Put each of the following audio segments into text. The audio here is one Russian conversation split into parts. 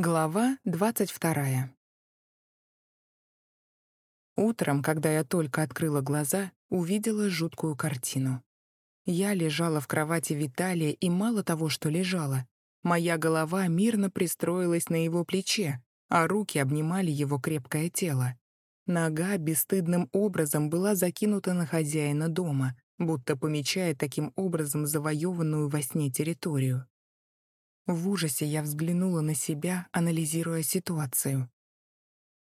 Глава 22. Утром, когда я только открыла глаза, увидела жуткую картину. Я лежала в кровати Виталия, и мало того, что лежала, моя голова мирно пристроилась на его плече, а руки обнимали его крепкое тело. Нога бесстыдным образом была закинута на хозяина дома, будто помечая таким образом завоеванную во сне территорию. В ужасе я взглянула на себя, анализируя ситуацию.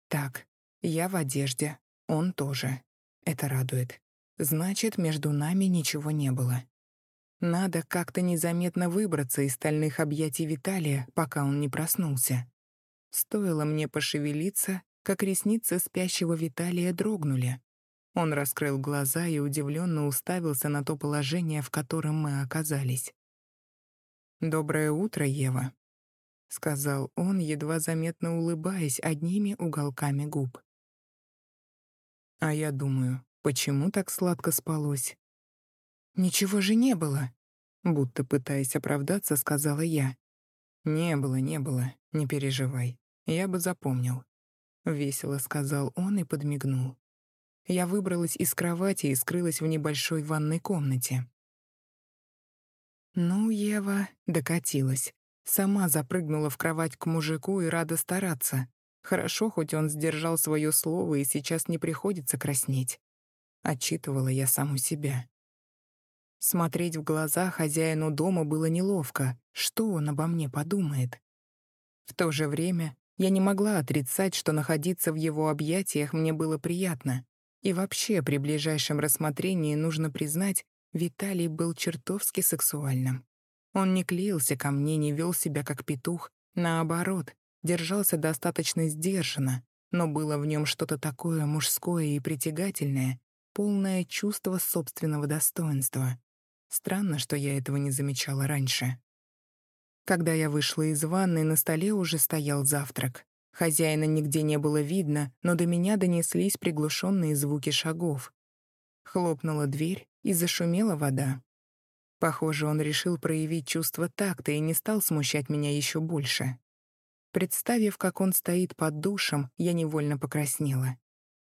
Так, я в одежде, он тоже. Это радует. Значит, между нами ничего не было. Надо как-то незаметно выбраться из стальных объятий Виталия, пока он не проснулся. Стоило мне пошевелиться, как ресницы спящего Виталия дрогнули. Он раскрыл глаза и удивленно уставился на то положение, в котором мы оказались. «Доброе утро, Ева», — сказал он, едва заметно улыбаясь одними уголками губ. А я думаю, почему так сладко спалось? «Ничего же не было», — будто пытаясь оправдаться, сказала я. «Не было, не было, не переживай, я бы запомнил», — весело сказал он и подмигнул. Я выбралась из кровати и скрылась в небольшой ванной комнате. Ну, Ева докатилась. Сама запрыгнула в кровать к мужику и рада стараться. Хорошо, хоть он сдержал свое слово и сейчас не приходится краснеть. Отчитывала я саму себя. Смотреть в глаза хозяину дома было неловко. Что он обо мне подумает? В то же время я не могла отрицать, что находиться в его объятиях мне было приятно. И вообще, при ближайшем рассмотрении нужно признать, Виталий был чертовски сексуальным. Он не клеился ко мне, не вел себя как петух, наоборот, держался достаточно сдержанно, но было в нем что-то такое мужское и притягательное, полное чувство собственного достоинства. Странно, что я этого не замечала раньше. Когда я вышла из ванной, на столе уже стоял завтрак. Хозяина нигде не было видно, но до меня донеслись приглушенные звуки шагов. Хлопнула дверь, и зашумела вода. Похоже, он решил проявить чувство такта и не стал смущать меня еще больше. Представив, как он стоит под душем, я невольно покраснела.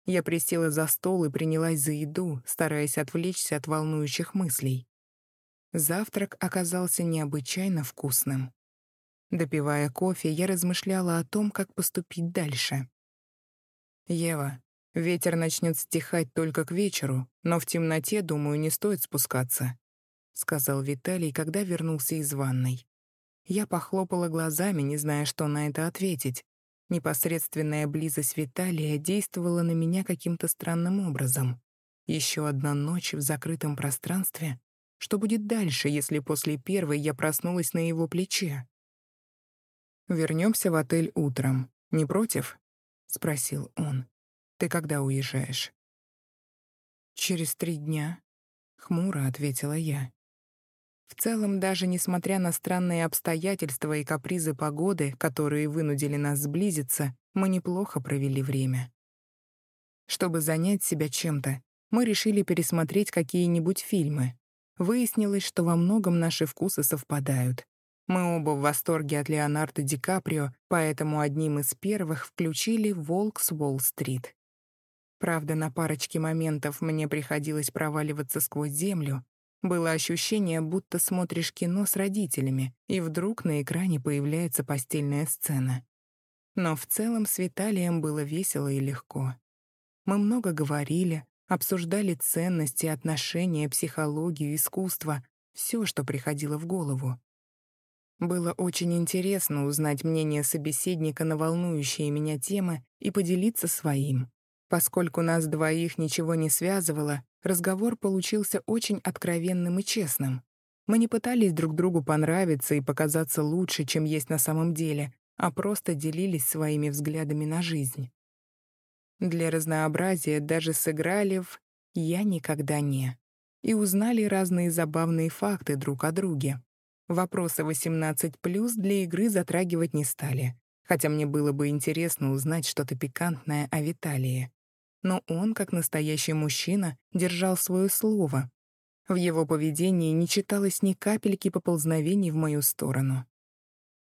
Я присела за стол и принялась за еду, стараясь отвлечься от волнующих мыслей. Завтрак оказался необычайно вкусным. Допивая кофе, я размышляла о том, как поступить дальше. «Ева, Ветер начнет стихать только к вечеру, но в темноте, думаю, не стоит спускаться», — сказал Виталий, когда вернулся из ванной. Я похлопала глазами, не зная, что на это ответить. Непосредственная близость Виталия действовала на меня каким-то странным образом. Еще одна ночь в закрытом пространстве. Что будет дальше, если после первой я проснулась на его плече? Вернемся в отель утром. Не против?» — спросил он. Ты когда уезжаешь?» «Через три дня», — хмуро ответила я. В целом, даже несмотря на странные обстоятельства и капризы погоды, которые вынудили нас сблизиться, мы неплохо провели время. Чтобы занять себя чем-то, мы решили пересмотреть какие-нибудь фильмы. Выяснилось, что во многом наши вкусы совпадают. Мы оба в восторге от Леонардо Ди Каприо, поэтому одним из первых включили «Волк с Уолл-стрит». Правда, на парочке моментов мне приходилось проваливаться сквозь землю. Было ощущение, будто смотришь кино с родителями, и вдруг на экране появляется постельная сцена. Но в целом с Виталием было весело и легко. Мы много говорили, обсуждали ценности, отношения, психологию, искусство, все, что приходило в голову. Было очень интересно узнать мнение собеседника на волнующие меня темы и поделиться своим. Поскольку нас двоих ничего не связывало, разговор получился очень откровенным и честным. Мы не пытались друг другу понравиться и показаться лучше, чем есть на самом деле, а просто делились своими взглядами на жизнь. Для разнообразия даже сыграли в «Я никогда не» и узнали разные забавные факты друг о друге. Вопросы 18+, для игры затрагивать не стали, хотя мне было бы интересно узнать что-то пикантное о Виталии но он, как настоящий мужчина, держал свое слово. В его поведении не читалось ни капельки поползновений в мою сторону.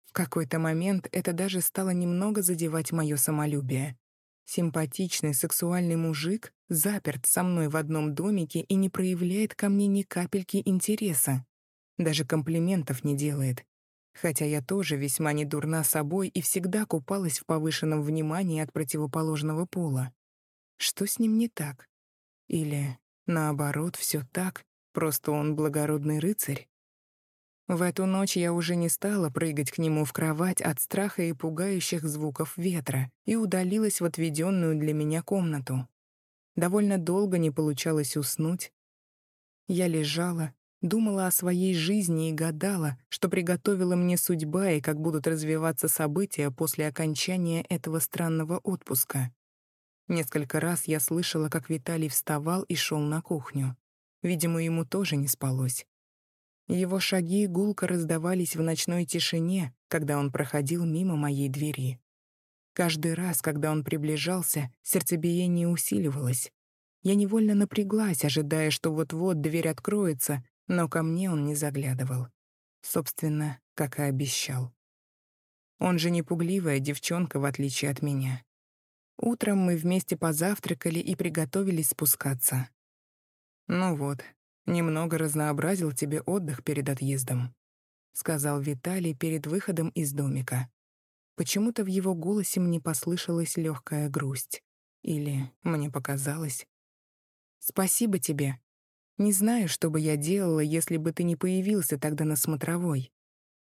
В какой-то момент это даже стало немного задевать мое самолюбие. Симпатичный сексуальный мужик заперт со мной в одном домике и не проявляет ко мне ни капельки интереса. Даже комплиментов не делает. Хотя я тоже весьма недурна собой и всегда купалась в повышенном внимании от противоположного пола. Что с ним не так? Или, наоборот, все так, просто он благородный рыцарь? В эту ночь я уже не стала прыгать к нему в кровать от страха и пугающих звуков ветра и удалилась в отведенную для меня комнату. Довольно долго не получалось уснуть. Я лежала, думала о своей жизни и гадала, что приготовила мне судьба и как будут развиваться события после окончания этого странного отпуска. Несколько раз я слышала, как Виталий вставал и шел на кухню. Видимо, ему тоже не спалось. Его шаги гулко раздавались в ночной тишине, когда он проходил мимо моей двери. Каждый раз, когда он приближался, сердцебиение усиливалось. Я невольно напряглась, ожидая, что вот-вот дверь откроется, но ко мне он не заглядывал. Собственно, как и обещал. Он же не пугливая девчонка, в отличие от меня. Утром мы вместе позавтракали и приготовились спускаться. «Ну вот, немного разнообразил тебе отдых перед отъездом», — сказал Виталий перед выходом из домика. Почему-то в его голосе мне послышалась легкая грусть. Или мне показалось. «Спасибо тебе. Не знаю, что бы я делала, если бы ты не появился тогда на смотровой».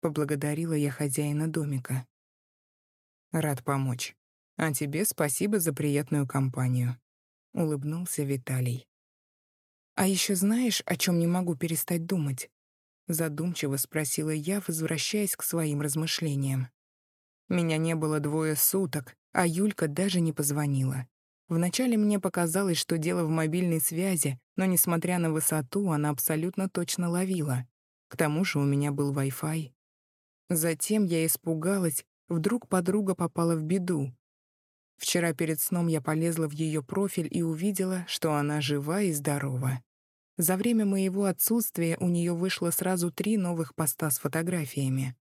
Поблагодарила я хозяина домика. «Рад помочь. А тебе спасибо за приятную компанию», — улыбнулся Виталий. «А еще знаешь, о чем не могу перестать думать?» Задумчиво спросила я, возвращаясь к своим размышлениям. Меня не было двое суток, а Юлька даже не позвонила. Вначале мне показалось, что дело в мобильной связи, но, несмотря на высоту, она абсолютно точно ловила. К тому же у меня был Wi-Fi. Затем я испугалась, вдруг подруга попала в беду. Вчера перед сном я полезла в ее профиль и увидела, что она жива и здорова. За время моего отсутствия у нее вышло сразу три новых поста с фотографиями.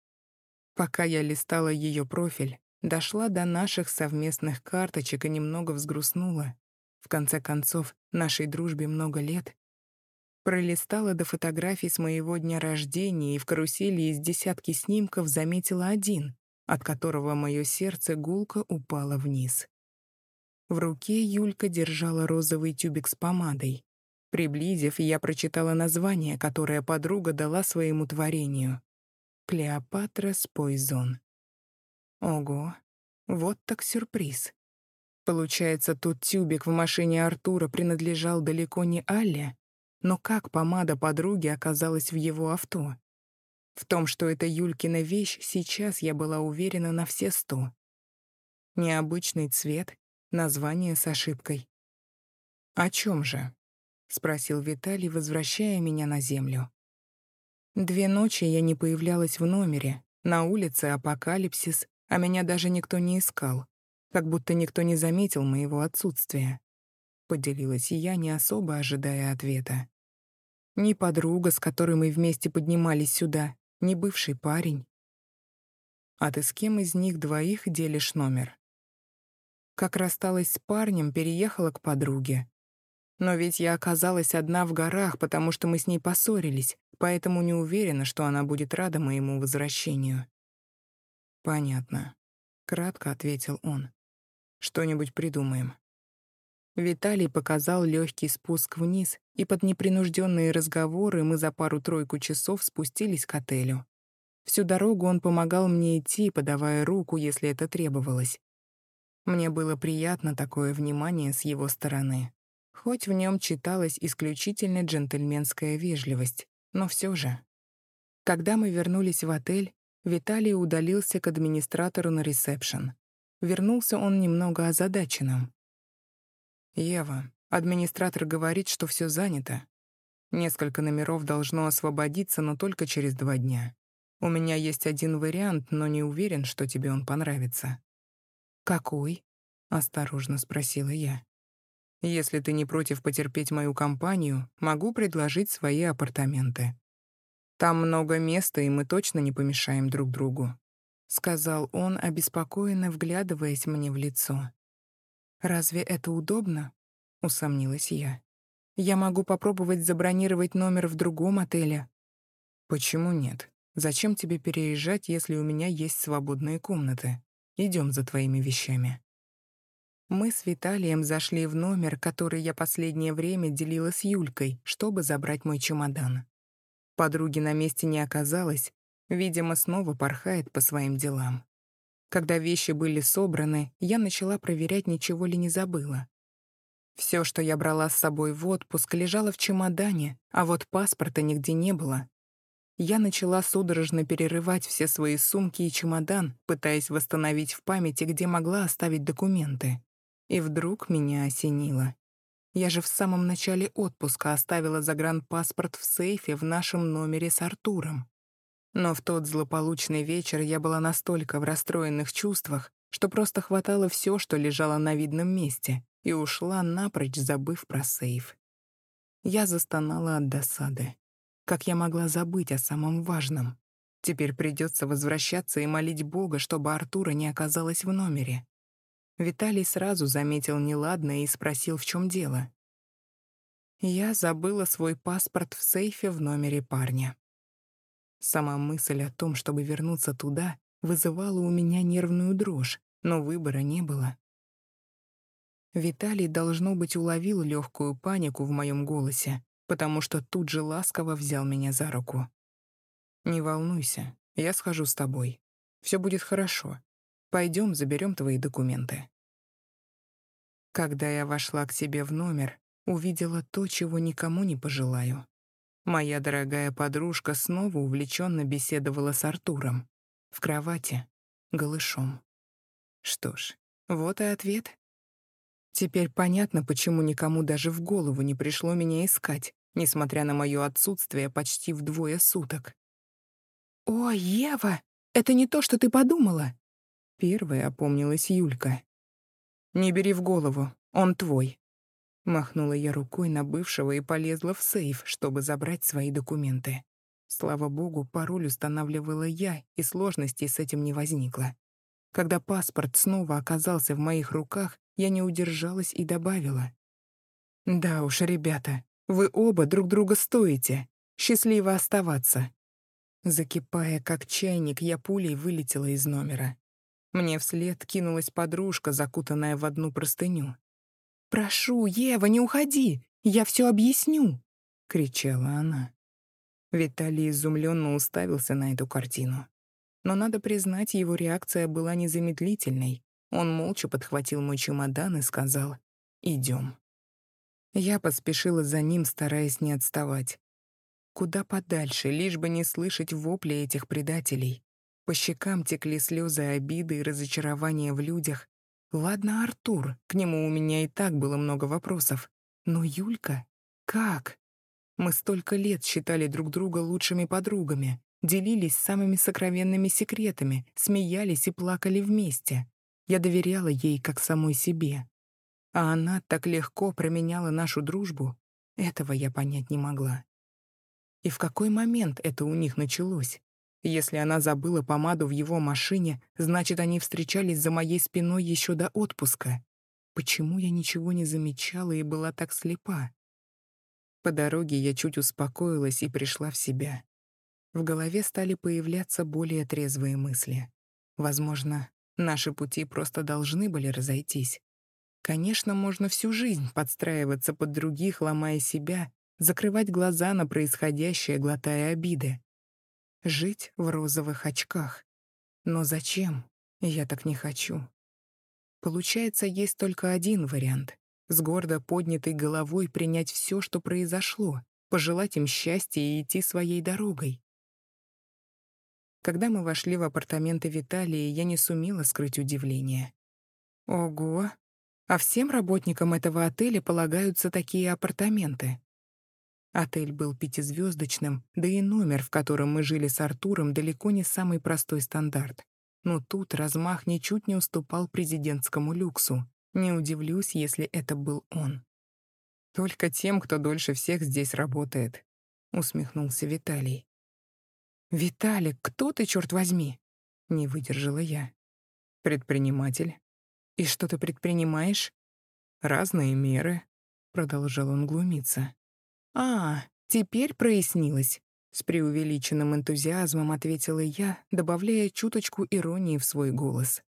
Пока я листала ее профиль, дошла до наших совместных карточек и немного взгрустнула. В конце концов, нашей дружбе много лет. Пролистала до фотографий с моего дня рождения и в карусели из десятки снимков заметила один, от которого мое сердце гулко упало вниз. В руке Юлька держала розовый тюбик с помадой. Приблизив, я прочитала название, которое подруга дала своему творению. Клеопатра Спойзон. Ого, вот так сюрприз. Получается, тот тюбик в машине Артура принадлежал далеко не Алле, но как помада подруги оказалась в его авто? В том, что это Юлькина вещь, сейчас я была уверена на все сто. Необычный цвет, название с ошибкой. «О чем же?» — спросил Виталий, возвращая меня на землю. Две ночи я не появлялась в номере, на улице апокалипсис, а меня даже никто не искал, как будто никто не заметил моего отсутствия. Поделилась я, не особо ожидая ответа. Ни подруга, с которой мы вместе поднимались сюда, ни бывший парень. А ты с кем из них двоих делишь номер? Как рассталась с парнем, переехала к подруге. Но ведь я оказалась одна в горах, потому что мы с ней поссорились, поэтому не уверена, что она будет рада моему возвращению. «Понятно», — кратко ответил он. «Что-нибудь придумаем». Виталий показал легкий спуск вниз, и под непринужденные разговоры мы за пару-тройку часов спустились к отелю. Всю дорогу он помогал мне идти, подавая руку, если это требовалось. Мне было приятно такое внимание с его стороны. Хоть в нем читалась исключительно джентльменская вежливость, но все же. Когда мы вернулись в отель, Виталий удалился к администратору на ресепшн. Вернулся он немного озадаченным. «Ева, администратор говорит, что все занято. Несколько номеров должно освободиться, но только через два дня. У меня есть один вариант, но не уверен, что тебе он понравится». «Какой?» — осторожно спросила я. Если ты не против потерпеть мою компанию, могу предложить свои апартаменты. Там много места, и мы точно не помешаем друг другу. — сказал он, обеспокоенно вглядываясь мне в лицо. «Разве это удобно?» — усомнилась я. «Я могу попробовать забронировать номер в другом отеле». «Почему нет? Зачем тебе переезжать, если у меня есть свободные комнаты? Идем за твоими вещами». Мы с Виталием зашли в номер, который я последнее время делила с Юлькой, чтобы забрать мой чемодан. Подруги на месте не оказалось, видимо, снова порхает по своим делам. Когда вещи были собраны, я начала проверять, ничего ли не забыла. Все, что я брала с собой в отпуск, лежало в чемодане, а вот паспорта нигде не было. Я начала судорожно перерывать все свои сумки и чемодан, пытаясь восстановить в памяти, где могла оставить документы. И вдруг меня осенило. Я же в самом начале отпуска оставила загранпаспорт в сейфе в нашем номере с Артуром. Но в тот злополучный вечер я была настолько в расстроенных чувствах, что просто хватало все, что лежало на видном месте, и ушла напрочь, забыв про сейф. Я застонала от досады. Как я могла забыть о самом важном? Теперь придется возвращаться и молить Бога, чтобы Артура не оказалось в номере. Виталий сразу заметил неладное и спросил, в чем дело. Я забыла свой паспорт в сейфе в номере парня. Сама мысль о том, чтобы вернуться туда, вызывала у меня нервную дрожь, но выбора не было. Виталий, должно быть, уловил легкую панику в моем голосе, потому что тут же ласково взял меня за руку. «Не волнуйся, я схожу с тобой. Все будет хорошо. Пойдем, заберем твои документы. Когда я вошла к себе в номер, увидела то, чего никому не пожелаю. Моя дорогая подружка снова увлеченно беседовала с Артуром. В кровати, голышом. Что ж, вот и ответ. Теперь понятно, почему никому даже в голову не пришло меня искать, несмотря на мое отсутствие почти вдвое суток. «О, Ева, это не то, что ты подумала!» Первой опомнилась Юлька. «Не бери в голову, он твой». Махнула я рукой на бывшего и полезла в сейф, чтобы забрать свои документы. Слава богу, пароль устанавливала я, и сложностей с этим не возникло. Когда паспорт снова оказался в моих руках, я не удержалась и добавила. «Да уж, ребята, вы оба друг друга стоите. Счастливо оставаться». Закипая, как чайник, я пулей вылетела из номера. Мне вслед кинулась подружка, закутанная в одну простыню. «Прошу, Ева, не уходи! Я все объясню!» — кричала она. Виталий изумленно уставился на эту картину. Но, надо признать, его реакция была незамедлительной. Он молча подхватил мой чемодан и сказал «Идем». Я поспешила за ним, стараясь не отставать. Куда подальше, лишь бы не слышать вопли этих предателей. По щекам текли слезы обиды и разочарования в людях. Ладно, Артур, к нему у меня и так было много вопросов. Но Юлька? Как? Мы столько лет считали друг друга лучшими подругами, делились самыми сокровенными секретами, смеялись и плакали вместе. Я доверяла ей как самой себе. А она так легко променяла нашу дружбу. Этого я понять не могла. И в какой момент это у них началось? Если она забыла помаду в его машине, значит, они встречались за моей спиной еще до отпуска. Почему я ничего не замечала и была так слепа? По дороге я чуть успокоилась и пришла в себя. В голове стали появляться более трезвые мысли. Возможно, наши пути просто должны были разойтись. Конечно, можно всю жизнь подстраиваться под других, ломая себя, закрывать глаза на происходящее, глотая обиды жить в розовых очках. Но зачем? Я так не хочу. Получается, есть только один вариант — с гордо поднятой головой принять все, что произошло, пожелать им счастья и идти своей дорогой. Когда мы вошли в апартаменты Виталии, я не сумела скрыть удивление. Ого! А всем работникам этого отеля полагаются такие апартаменты. Отель был пятизвездочным, да и номер, в котором мы жили с Артуром, далеко не самый простой стандарт. Но тут размах ничуть не уступал президентскому люксу. Не удивлюсь, если это был он. «Только тем, кто дольше всех здесь работает», — усмехнулся Виталий. «Виталик, кто ты, черт возьми?» Не выдержала я. Предприниматель. И что ты предпринимаешь? Разные меры, продолжал он глумиться. А, теперь прояснилось. С преувеличенным энтузиазмом ответила я, добавляя чуточку иронии в свой голос.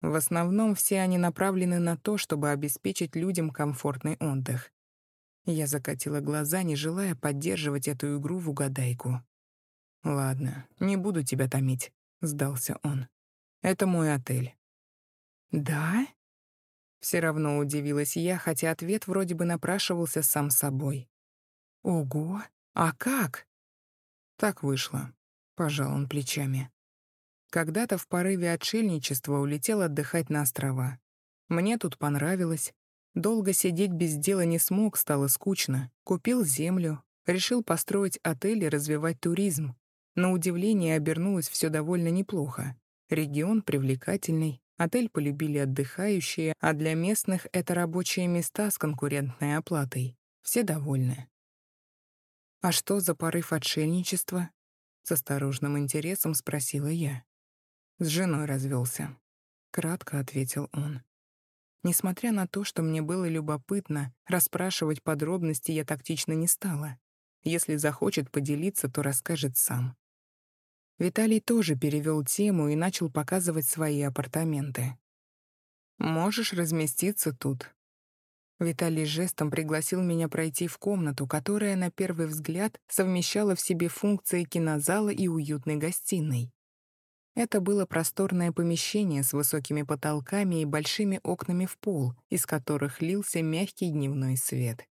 В основном все они направлены на то, чтобы обеспечить людям комфортный отдых. Я закатила глаза, не желая поддерживать эту игру в угадайку. «Ладно, не буду тебя томить», — сдался он. «Это мой отель». «Да?» Все равно удивилась я, хотя ответ вроде бы напрашивался сам собой. «Ого! А как?» Так вышло. Пожал он плечами. Когда-то в порыве отшельничества улетел отдыхать на острова. Мне тут понравилось. Долго сидеть без дела не смог, стало скучно. Купил землю, решил построить отель и развивать туризм. На удивление обернулось все довольно неплохо. Регион привлекательный, отель полюбили отдыхающие, а для местных это рабочие места с конкурентной оплатой. Все довольны. «А что за порыв отшельничества?» С осторожным интересом спросила я. «С женой развелся», — кратко ответил он. Несмотря на то, что мне было любопытно, расспрашивать подробности я тактично не стала. Если захочет поделиться, то расскажет сам. Виталий тоже перевел тему и начал показывать свои апартаменты. «Можешь разместиться тут. Виталий жестом пригласил меня пройти в комнату, которая на первый взгляд совмещала в себе функции кинозала и уютной гостиной. Это было просторное помещение с высокими потолками и большими окнами в пол, из которых лился мягкий дневной свет.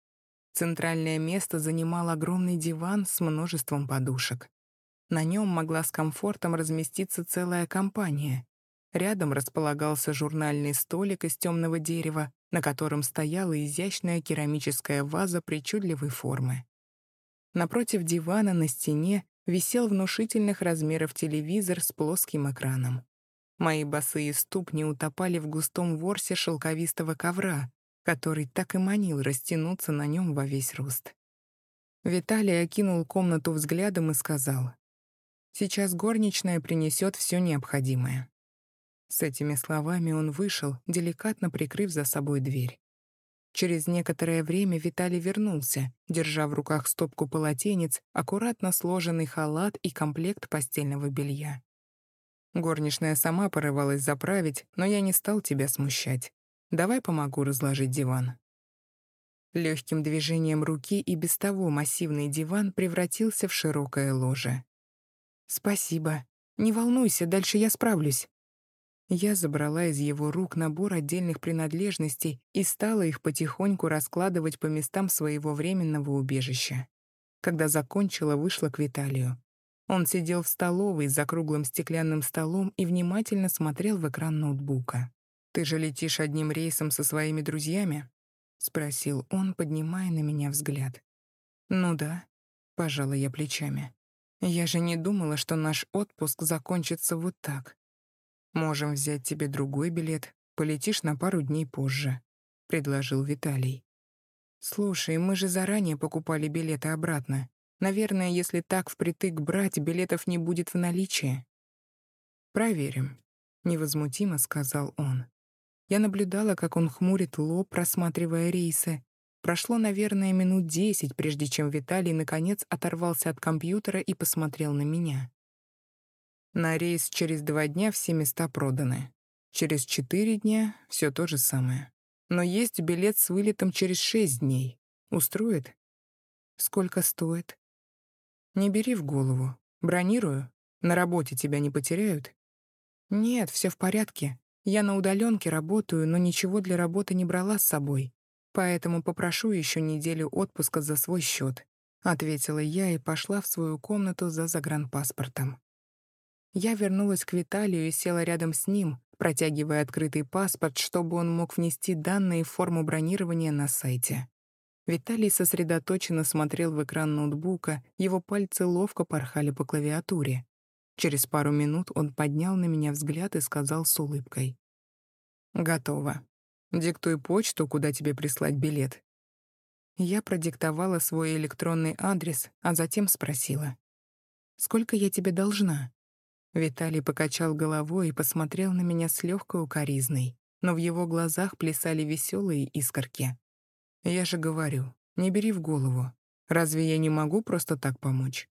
Центральное место занимал огромный диван с множеством подушек. На нем могла с комфортом разместиться целая компания. Рядом располагался журнальный столик из темного дерева, на котором стояла изящная керамическая ваза причудливой формы. Напротив дивана на стене висел внушительных размеров телевизор с плоским экраном. Мои босые ступни утопали в густом ворсе шелковистого ковра, который так и манил растянуться на нем во весь рост. Виталий окинул комнату взглядом и сказал, «Сейчас горничная принесет все необходимое. С этими словами он вышел, деликатно прикрыв за собой дверь. Через некоторое время Виталий вернулся, держа в руках стопку полотенец, аккуратно сложенный халат и комплект постельного белья. Горничная сама порывалась заправить, но я не стал тебя смущать. Давай помогу разложить диван. Легким движением руки и без того массивный диван превратился в широкое ложе. «Спасибо. Не волнуйся, дальше я справлюсь», я забрала из его рук набор отдельных принадлежностей и стала их потихоньку раскладывать по местам своего временного убежища. Когда закончила, вышла к Виталию. Он сидел в столовой за круглым стеклянным столом и внимательно смотрел в экран ноутбука. «Ты же летишь одним рейсом со своими друзьями?» — спросил он, поднимая на меня взгляд. «Ну да», — пожала я плечами. «Я же не думала, что наш отпуск закончится вот так. «Можем взять тебе другой билет, полетишь на пару дней позже», — предложил Виталий. «Слушай, мы же заранее покупали билеты обратно. Наверное, если так впритык брать, билетов не будет в наличии». «Проверим», — невозмутимо сказал он. Я наблюдала, как он хмурит лоб, просматривая рейсы. Прошло, наверное, минут десять, прежде чем Виталий наконец оторвался от компьютера и посмотрел на меня. На рейс через два дня все места проданы. Через четыре дня все то же самое. Но есть билет с вылетом через шесть дней. Устроит? Сколько стоит? Не бери в голову. Бронирую. На работе тебя не потеряют? Нет, все в порядке. Я на удаленке работаю, но ничего для работы не брала с собой. Поэтому попрошу еще неделю отпуска за свой счет, ответила я и пошла в свою комнату за загранпаспортом. Я вернулась к Виталию и села рядом с ним, протягивая открытый паспорт, чтобы он мог внести данные в форму бронирования на сайте. Виталий сосредоточенно смотрел в экран ноутбука, его пальцы ловко порхали по клавиатуре. Через пару минут он поднял на меня взгляд и сказал с улыбкой. «Готово. Диктуй почту, куда тебе прислать билет». Я продиктовала свой электронный адрес, а затем спросила. «Сколько я тебе должна?» Виталий покачал головой и посмотрел на меня с легкой укоризной, но в его глазах плясали веселые искорки. «Я же говорю, не бери в голову. Разве я не могу просто так помочь?